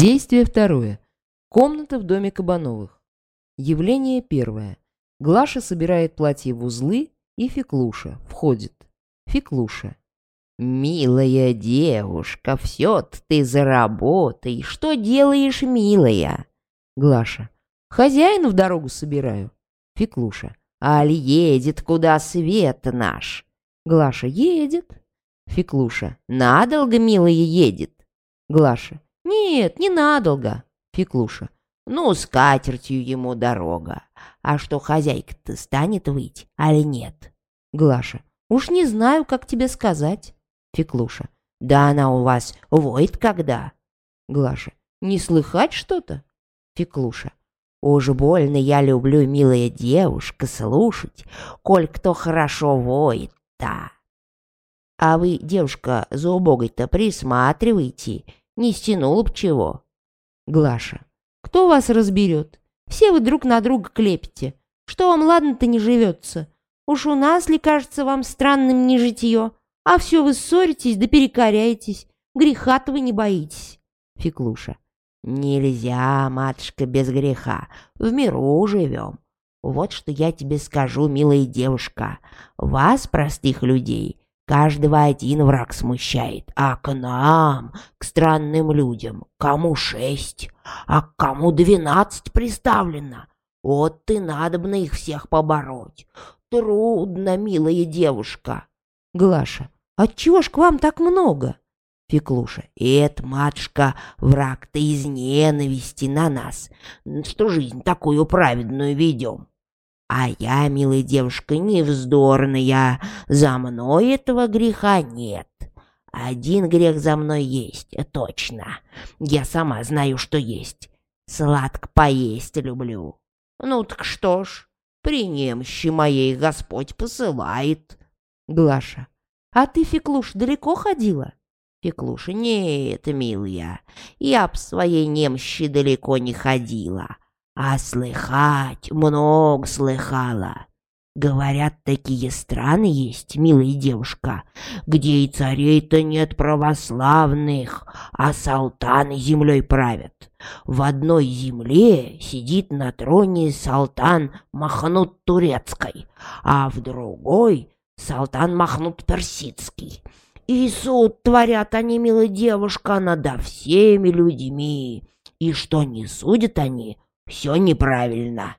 Действие второе. Комната в доме Кабановых. Явление первое. Глаша собирает платье в узлы, и Феклуша входит. Феклуша. «Милая девушка, все ты за работой. Что делаешь, милая?» Глаша. «Хозяину в дорогу собираю». Феклуша. «Аль едет, куда свет наш?» Глаша. «Едет». Феклуша. «Надолго, милая, едет?» Глаша. «Нет, ненадолго». Феклуша. «Ну, с катертью ему дорога. А что, хозяйка-то станет выйти, али нет?» Глаша. «Уж не знаю, как тебе сказать». Феклуша. «Да она у вас воет когда?» Глаша. «Не слыхать что-то?» Феклуша. «Уж больно я люблю, милая девушка, слушать, коль кто хорошо воет-то. А вы, девушка, за убогой-то присматривайте, не стянула б чего». Глаша. «Кто вас разберет? Все вы друг на друга клепите. Что вам ладно-то не живется? Уж у нас ли кажется вам странным не житье? А все вы ссоритесь да перекоряетесь. Греха-то вы не боитесь. Феклуша. Нельзя, матушка, без греха. В миру живем. Вот что я тебе скажу, милая девушка. Вас, простых людей, каждого один враг смущает. А к нам, к странным людям, кому шесть, а кому двенадцать приставлено. Вот ты надобно их всех побороть. Трудно, милая девушка. Глаша. Отчего ж к вам так много? Феклуша. Это, матушка, враг-то из ненависти на нас, что жизнь такую праведную ведем. А я, милая девушка, не вздорная, за мной этого греха нет. Один грех за мной есть, точно. Я сама знаю, что есть. Сладко поесть люблю. Ну так что ж, при немощи моей Господь посылает. Глаша. А ты, Феклуш, далеко ходила? Феклуша, нет, милая, я б своей немщи далеко не ходила, а слыхать много слыхала. Говорят, такие страны есть, милая девушка, где и царей-то нет православных, а салтаны землей правят. В одной земле сидит на троне салтан Махнут Турецкой, а в другой Салтан Махнут Персидский. И суд творят они, милая девушка, над всеми людьми. И что не судят они, все неправильно.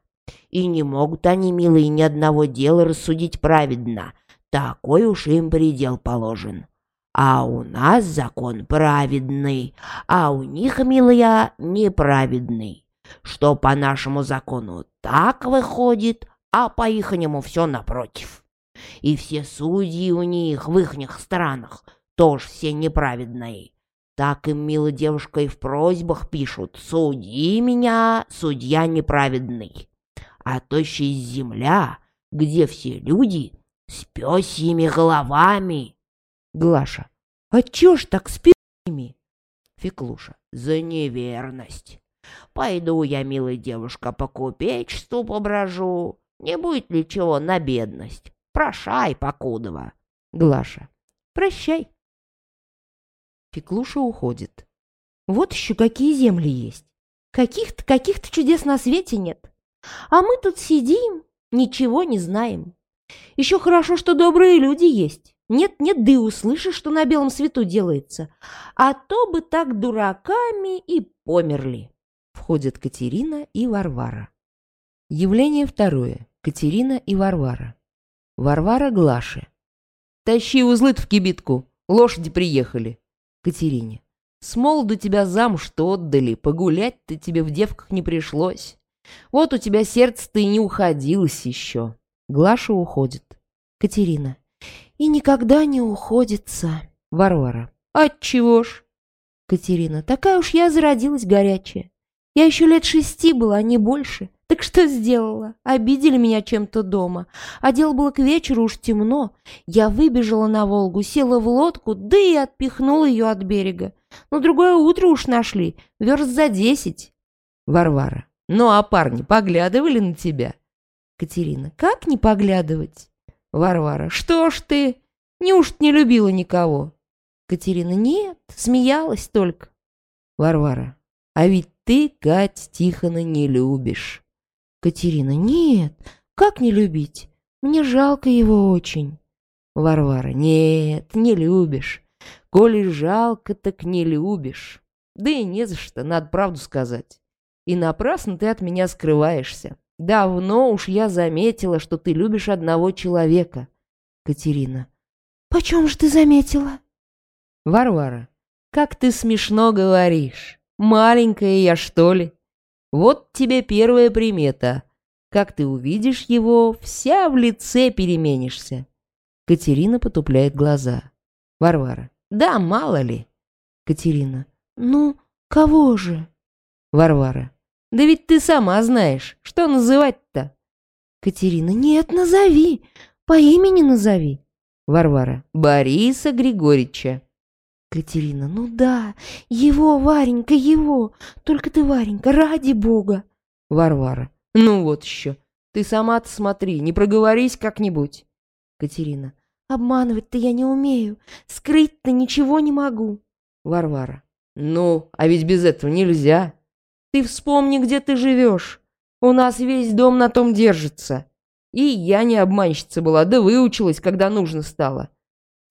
И не могут они, милые, ни одного дела рассудить праведно. Такой уж им предел положен. А у нас закон праведный, а у них, милая, неправедный. Что по нашему закону так выходит, а по ихнему все напротив и все судьи у них в ихних странах тоже все неправедные. Так им, милая девушка, и в просьбах пишут «Суди меня, судья неправедный». А то еще из земля, где все люди с пёсьими головами. Глаша. А чё ж так с пёсьими? Феклуша. За неверность. Пойду я, милая девушка, по купечеству поброжу. Не будет ли чего на бедность? Прошай, Покудова. Глаша. Прощай. Феклуша уходит. Вот еще какие земли есть. Каких-то, каких-то чудес на свете нет. А мы тут сидим, ничего не знаем. Еще хорошо, что добрые люди есть. Нет-нет, да и услышишь, что на белом свету делается. А то бы так дураками и померли. Входят Катерина и Варвара. Явление второе. Катерина и Варвара. Варвара Глаше. «Тащи узлы в кибитку, лошади приехали». Катерине. «С молоду тебя замуж-то отдали, погулять-то тебе в девках не пришлось. Вот у тебя сердце-то и не уходилось еще». Глаша уходит. Катерина. «И никогда не уходится». Варвара. «Отчего ж?» Катерина. «Такая уж я зародилась горячая. Я еще лет шести была, а не больше. Так что сделала? Обидели меня чем-то дома. А дело было к вечеру, уж темно. Я выбежала на Волгу, села в лодку, да и отпихнула ее от берега. Но другое утро уж нашли, верст за десять. Варвара. Ну а парни поглядывали на тебя? Катерина. Как не поглядывать? Варвара. Что ж ты? Неужто не любила никого? Катерина. Нет, смеялась только. Варвара. А ведь ты, Кать, Тихона не любишь. Катерина, нет, как не любить? Мне жалко его очень. Варвара, нет, не любишь. Коли жалко, так не любишь. Да и не за что, надо правду сказать. И напрасно ты от меня скрываешься. Давно уж я заметила, что ты любишь одного человека. Катерина. Почем же ты заметила? Варвара. Как ты смешно говоришь. Маленькая я, что ли? Вот тебе первая примета. Как ты увидишь его, вся в лице переменишься. Катерина потупляет глаза. Варвара. Да, мало ли. Катерина. Ну, кого же? Варвара. Да ведь ты сама знаешь, что называть-то? Катерина. Нет, назови. По имени назови. Варвара. Бориса Григорьевича. Катерина. Ну да, его, Варенька, его. Только ты, Варенька, ради бога. Варвара. Ну вот еще. Ты сама-то смотри, не проговорись как-нибудь. Катерина. Обманывать-то я не умею. Скрыть-то ничего не могу. Варвара. Ну, а ведь без этого нельзя. Ты вспомни, где ты живешь. У нас весь дом на том держится. И я не обманщица была, да выучилась, когда нужно стало.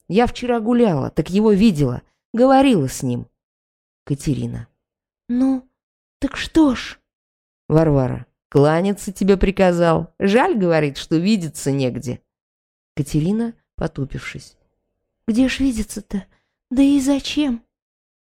Я вчера гуляла, так его видела, говорила с ним. Катерина. Ну, так что ж? Варвара. Кланяться тебе приказал. Жаль, говорит, что видеться негде. Катерина потупившись. «Где ж видеться-то? Да и зачем?»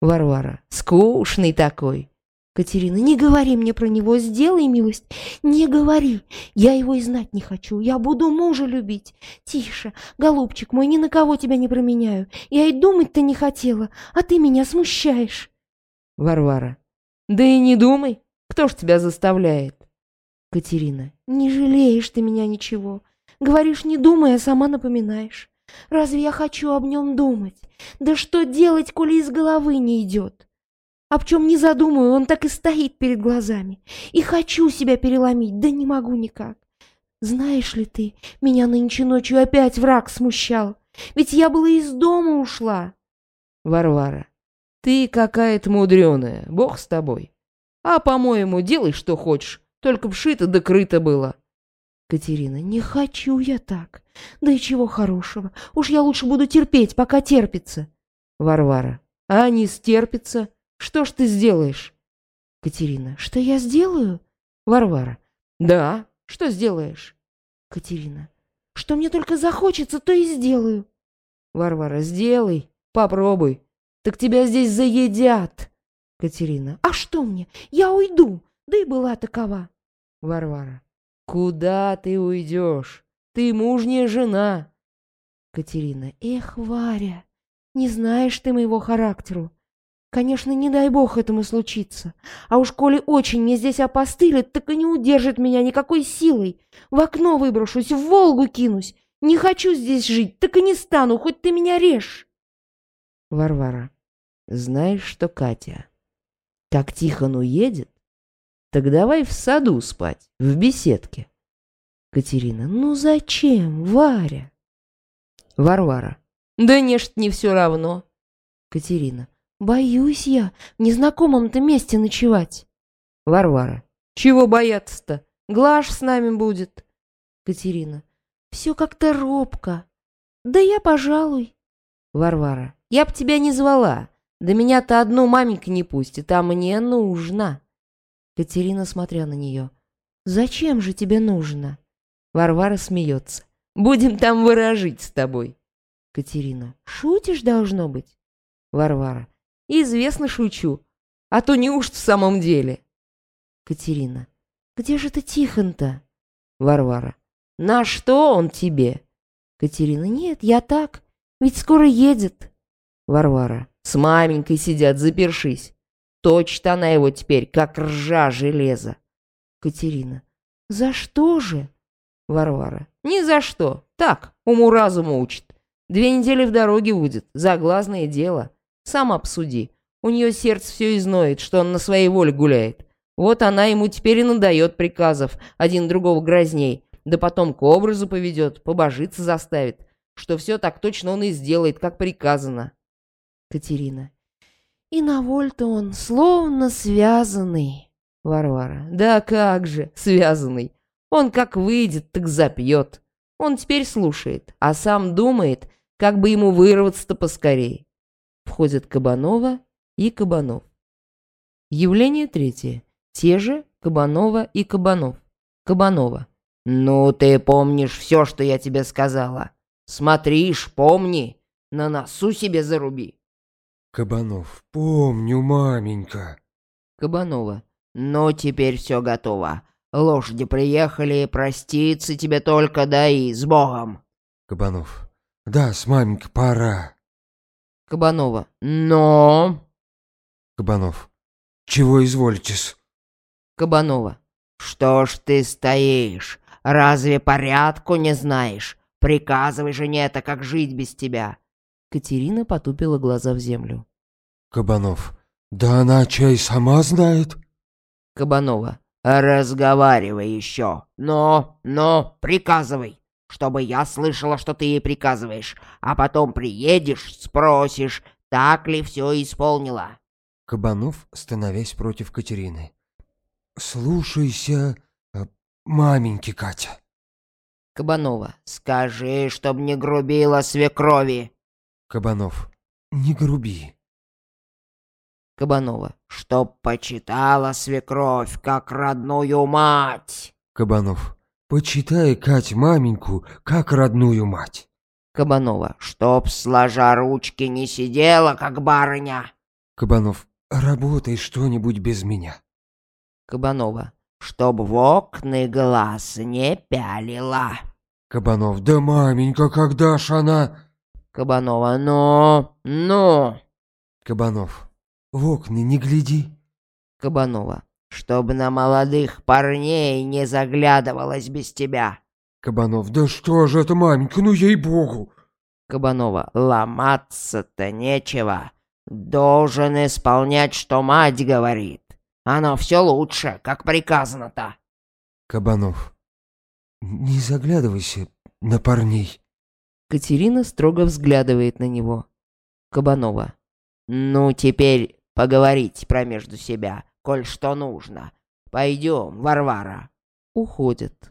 Варвара. «Скучный такой». Катерина. «Не говори мне про него, сделай милость. Не говори. Я его и знать не хочу. Я буду мужа любить. Тише, голубчик мой, ни на кого тебя не променяю. Я и думать-то не хотела, а ты меня смущаешь». Варвара. «Да и не думай. Кто ж тебя заставляет?» Катерина. «Не жалеешь ты меня ничего. Говоришь, не думай, а сама напоминаешь. Разве я хочу об нем думать? Да что делать, коли из головы не идет? Об чем не задумаю, он так и стоит перед глазами. И хочу себя переломить, да не могу никак. Знаешь ли ты, меня нынче ночью опять враг смущал. Ведь я была из дома ушла. Варвара, ты какая-то мудреная, бог с тобой. А, по-моему, делай, что хочешь, только вшито да крыто было. Катерина, не хочу я так. Да и чего хорошего. Уж я лучше буду терпеть, пока терпится. Варвара, а не стерпится? Что ж ты сделаешь? Катерина, что я сделаю? Варвара, да, что сделаешь? Катерина, что мне только захочется, то и сделаю. Варвара, сделай, попробуй. Так тебя здесь заедят. Катерина, а что мне? Я уйду, да и была такова. Варвара, «Куда ты уйдешь? Ты мужняя жена!» Катерина. «Эх, Варя, не знаешь ты моего характеру. Конечно, не дай бог этому случиться. А уж коли очень мне здесь опостылит, так и не удержит меня никакой силой. В окно выброшусь, в Волгу кинусь. Не хочу здесь жить, так и не стану, хоть ты меня режь. Варвара, знаешь что, Катя, как Тихон уедет, так давай в саду спать, в беседке. Катерина. Ну зачем, Варя? Варвара. Да нечто не все равно. Катерина. Боюсь я в незнакомом-то месте ночевать. Варвара. Чего бояться-то? Глаш с нами будет. Катерина. Все как-то робко. Да я, пожалуй. Варвара. Я б тебя не звала. Да меня-то одну маменька не пустит, а мне нужно. Катерина, смотря на нее. «Зачем же тебе нужно?» Варвара смеется. «Будем там выражить с тобой». Катерина. «Шутишь, должно быть?» Варвара. «Известно, шучу. А то неужто в самом деле?» Катерина. «Где же ты Тихон-то?» Варвара. «На что он тебе?» Катерина. «Нет, я так. Ведь скоро едет». Варвара. «С маменькой сидят, запершись. Точит она его теперь, как ржа железа. Катерина. За что же? Варвара. Ни за что. Так, уму-разуму учит. Две недели в дороге будет. Заглазное дело. Сам обсуди. У нее сердце все изноет, что он на своей воле гуляет. Вот она ему теперь и надает приказов, один другого грозней. Да потом к образу поведет, побожиться заставит, что все так точно он и сделает, как приказано. Катерина. И на вольт он словно связанный. Варвара. Да как же, связанный. Он как выйдет, так запьет. Он теперь слушает, а сам думает, как бы ему вырваться-то поскорее. Входят Кабанова и Кабанов. Явление третье. Те же Кабанова и Кабанов. Кабанова. «Ну, ты помнишь все, что я тебе сказала. Смотришь, помни, на носу себе заруби». Кабанов. «Помню, маменька». Кабанова. «Ну, теперь все готово. Лошади приехали, проститься тебе только, да и с Богом». Кабанов. «Да, с маменька, пора». Кабанова. «Но...» Кабанов. «Чего изволитесь?» Кабанова. «Что ж ты стоишь? Разве порядку не знаешь? Приказывай жене это, как жить без тебя». Катерина потупила глаза в землю. Кабанов. «Да она чай сама знает». Кабанова. «Разговаривай еще. Но, но, приказывай, чтобы я слышала, что ты ей приказываешь, а потом приедешь, спросишь, так ли все исполнила». Кабанов, становясь против Катерины. «Слушайся, э, маменьки, Катя». Кабанова. «Скажи, чтоб не грубила свекрови». Кабанов. «Не груби». Кабанова. «Чтоб почитала свекровь, как родную мать». Кабанов. «Почитай, Кать, маменьку, как родную мать». Кабанова. «Чтоб, сложа ручки, не сидела, как барыня». Кабанов. «Работай что-нибудь без меня». Кабанова. «Чтоб в окна глаз не пялила». Кабанов. «Да, маменька, когда ж она...» Кабанова. «Ну, ну». Кабанов. «В окна не гляди». Кабанова. «Чтоб на молодых парней не заглядывалась без тебя». Кабанов. «Да что же это, маменька, ну ей-богу!» Кабанова. «Ломаться-то нечего. Должен исполнять, что мать говорит. Оно все лучше, как приказано-то». Кабанов. «Не заглядывайся на парней». Катерина строго взглядывает на него. Кабанова. «Ну, теперь поговорить про между себя, коль что нужно. Пойдем, Варвара». Уходит.